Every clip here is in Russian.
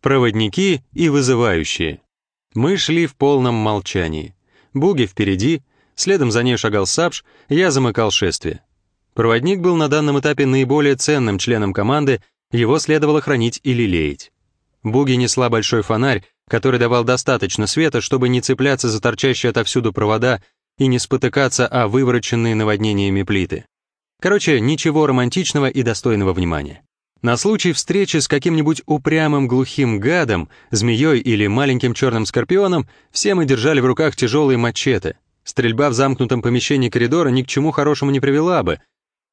Проводники и вызывающие. Мы шли в полном молчании. Буги впереди, следом за ней шагал Сапш, я замыкал шествие. Проводник был на данном этапе наиболее ценным членом команды, его следовало хранить и лелеять. Буги несла большой фонарь, который давал достаточно света, чтобы не цепляться за торчащие отовсюду провода и не спотыкаться о вывороченные наводнениями плиты. Короче, ничего романтичного и достойного внимания. На случай встречи с каким-нибудь упрямым глухим гадом, змеей или маленьким черным скорпионом, все мы держали в руках тяжелые мачете. Стрельба в замкнутом помещении коридора ни к чему хорошему не привела бы,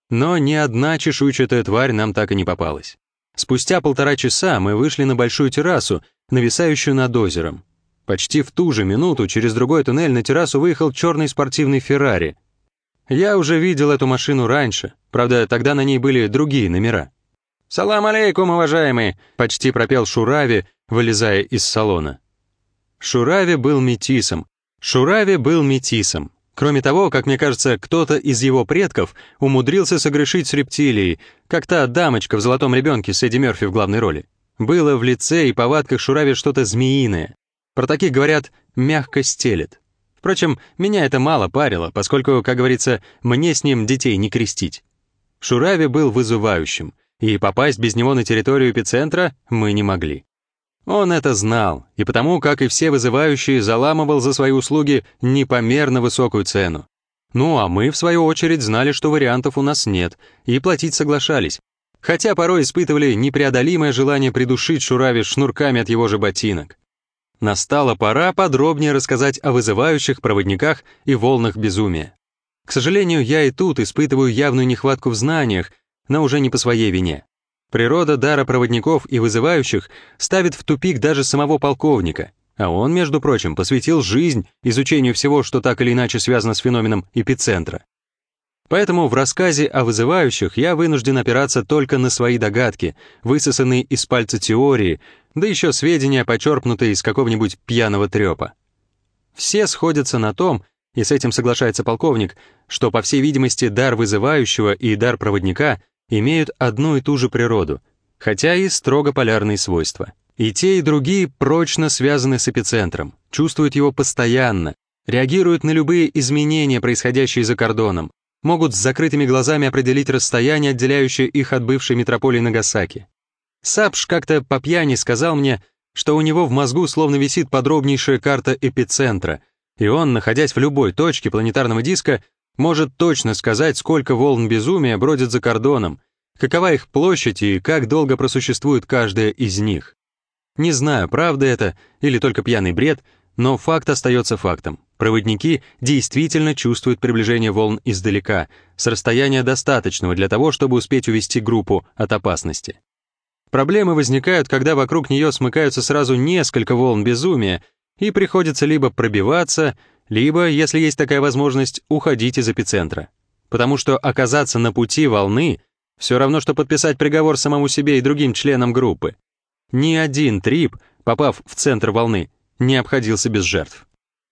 но ни одна чешуйчатая тварь нам так и не попалась. Спустя полтора часа мы вышли на большую террасу, нависающую над озером. Почти в ту же минуту через другой туннель на террасу выехал черный спортивный Феррари. Я уже видел эту машину раньше, правда, тогда на ней были другие номера. «Салам алейкум, уважаемый!» — почти пропел Шурави, вылезая из салона. Шурави был метисом. Шурави был метисом. Кроме того, как мне кажется, кто-то из его предков умудрился согрешить с рептилией, как та дамочка в «Золотом ребенке» с Эдди Мерфи в главной роли. Было в лице и повадках Шурави что-то змеиное. Про таких говорят «мягко стелет». Впрочем, меня это мало парило, поскольку, как говорится, мне с ним детей не крестить. Шурави был вызывающим — и попасть без него на территорию эпицентра мы не могли. Он это знал, и потому, как и все вызывающие, заламывал за свои услуги непомерно высокую цену. Ну а мы, в свою очередь, знали, что вариантов у нас нет, и платить соглашались, хотя порой испытывали непреодолимое желание придушить Шурави шнурками от его же ботинок. Настала пора подробнее рассказать о вызывающих проводниках и волнах безумия. К сожалению, я и тут испытываю явную нехватку в знаниях, но уже не по своей вине. Природа дара проводников и вызывающих ставит в тупик даже самого полковника, а он, между прочим, посвятил жизнь изучению всего, что так или иначе связано с феноменом эпицентра. Поэтому в рассказе о вызывающих я вынужден опираться только на свои догадки, высосанные из пальца теории, да еще сведения, почерпнутые из какого-нибудь пьяного трепа. Все сходятся на том, и с этим соглашается полковник, что, по всей видимости, дар вызывающего и дар проводника имеют одну и ту же природу, хотя и строго полярные свойства. И те, и другие прочно связаны с эпицентром, чувствуют его постоянно, реагируют на любые изменения, происходящие за кордоном, могут с закрытыми глазами определить расстояние, отделяющее их от бывшей метрополии Нагасаки. Сапш как-то по пьяни сказал мне, что у него в мозгу словно висит подробнейшая карта эпицентра, и он, находясь в любой точке планетарного диска, может точно сказать, сколько волн безумия бродит за кордоном, какова их площадь и как долго просуществует каждая из них. Не знаю, правда это или только пьяный бред, но факт остается фактом. Проводники действительно чувствуют приближение волн издалека, с расстояния достаточного для того, чтобы успеть увести группу от опасности. Проблемы возникают, когда вокруг нее смыкаются сразу несколько волн безумия, и приходится либо пробиваться, либо, если есть такая возможность, уходить из эпицентра. Потому что оказаться на пути волны все равно, что подписать приговор самому себе и другим членам группы. Ни один трип, попав в центр волны, не обходился без жертв.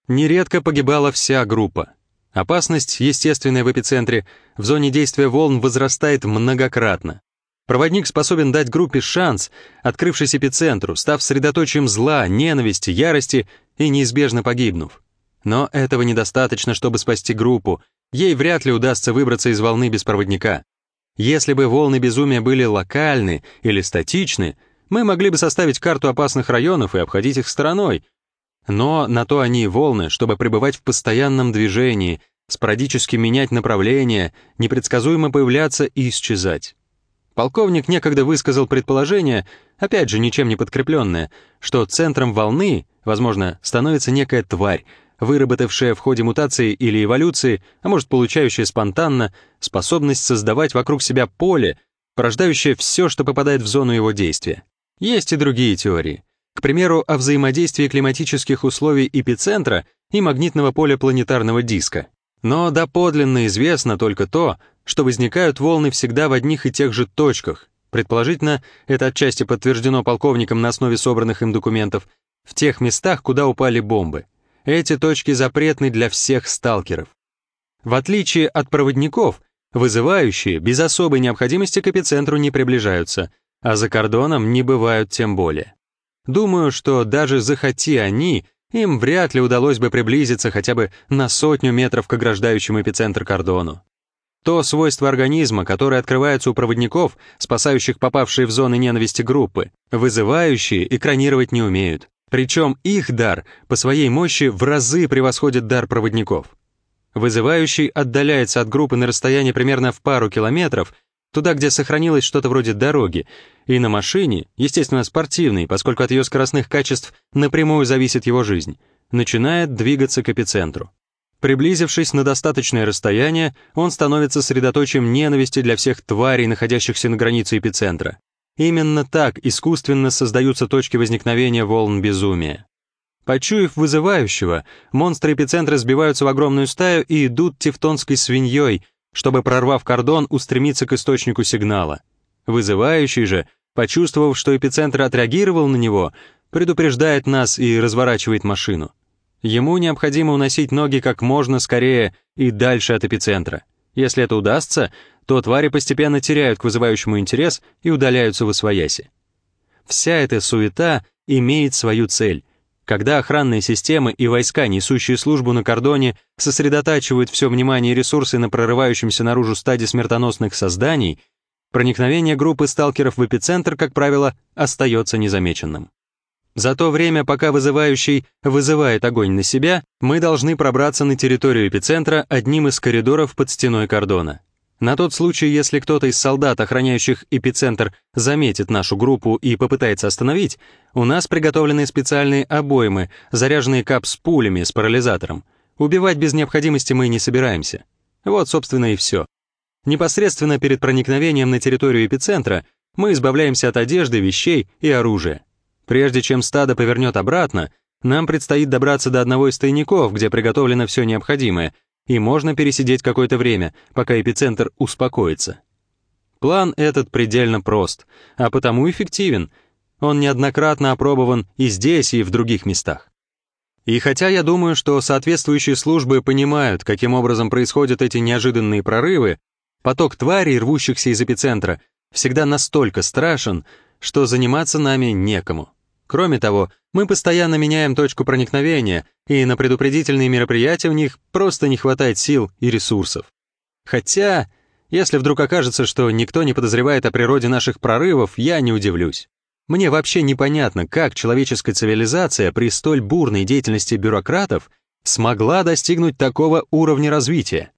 Нередко погибала вся группа. Опасность, естественная в эпицентре, в зоне действия волн возрастает многократно. Проводник способен дать группе шанс, открывшись эпицентру, став средоточием зла, ненависти, ярости и неизбежно погибнув. Но этого недостаточно, чтобы спасти группу. Ей вряд ли удастся выбраться из волны без проводника. Если бы волны безумия были локальны или статичны, мы могли бы составить карту опасных районов и обходить их стороной. Но на то они и волны, чтобы пребывать в постоянном движении, спорадически менять направление, непредсказуемо появляться и исчезать. Полковник некогда высказал предположение, опять же ничем не подкрепленное, что центром волны, возможно, становится некая тварь, выработавшая в ходе мутации или эволюции, а может получающая спонтанно, способность создавать вокруг себя поле, порождающее все, что попадает в зону его действия. Есть и другие теории. К примеру, о взаимодействии климатических условий эпицентра и магнитного поля планетарного диска. Но доподлинно известно только то, что возникают волны всегда в одних и тех же точках. Предположительно, это отчасти подтверждено полковником на основе собранных им документов, в тех местах, куда упали бомбы. Эти точки запретны для всех сталкеров. В отличие от проводников, вызывающие без особой необходимости к эпицентру не приближаются, а за кордоном не бывают тем более. Думаю, что даже захоти они, им вряд ли удалось бы приблизиться хотя бы на сотню метров к ограждающему эпицентр кордону. То свойство организма, которое открывается у проводников, спасающих попавшие в зоны ненависти группы, вызывающие экранировать не умеют. Причем их дар по своей мощи в разы превосходит дар проводников. Вызывающий отдаляется от группы на расстояние примерно в пару километров, туда, где сохранилось что-то вроде дороги, и на машине, естественно спортивной, поскольку от ее скоростных качеств напрямую зависит его жизнь, начинает двигаться к эпицентру. Приблизившись на достаточное расстояние, он становится средоточием ненависти для всех тварей, находящихся на границе эпицентра. Именно так искусственно создаются точки возникновения волн безумия. Почуяв вызывающего, монстры эпицентра сбиваются в огромную стаю и идут тевтонской свиньей, чтобы, прорвав кордон, устремиться к источнику сигнала. Вызывающий же, почувствовав, что эпицентр отреагировал на него, предупреждает нас и разворачивает машину. Ему необходимо уносить ноги как можно скорее и дальше от эпицентра. Если это удастся, то твари постепенно теряют к вызывающему интерес и удаляются в освояси. Вся эта суета имеет свою цель. Когда охранные системы и войска, несущие службу на кордоне, сосредотачивают все внимание и ресурсы на прорывающемся наружу стаде смертоносных созданий, проникновение группы сталкеров в эпицентр, как правило, остается незамеченным. За то время, пока вызывающий вызывает огонь на себя, мы должны пробраться на территорию эпицентра одним из коридоров под стеной кордона. На тот случай, если кто-то из солдат, охраняющих эпицентр, заметит нашу группу и попытается остановить, у нас приготовлены специальные обоймы, заряженные кап с пулями с парализатором. Убивать без необходимости мы не собираемся. Вот, собственно, и все. Непосредственно перед проникновением на территорию эпицентра мы избавляемся от одежды, вещей и оружия. Прежде чем стадо повернет обратно, нам предстоит добраться до одного из тайников, где приготовлено все необходимое, и можно пересидеть какое-то время, пока эпицентр успокоится. План этот предельно прост, а потому эффективен. Он неоднократно опробован и здесь, и в других местах. И хотя я думаю, что соответствующие службы понимают, каким образом происходят эти неожиданные прорывы, поток тварей, рвущихся из эпицентра, всегда настолько страшен, что заниматься нами некому. Кроме того, мы постоянно меняем точку проникновения, и на предупредительные мероприятия у них просто не хватает сил и ресурсов. Хотя, если вдруг окажется, что никто не подозревает о природе наших прорывов, я не удивлюсь. Мне вообще непонятно, как человеческая цивилизация при столь бурной деятельности бюрократов смогла достигнуть такого уровня развития.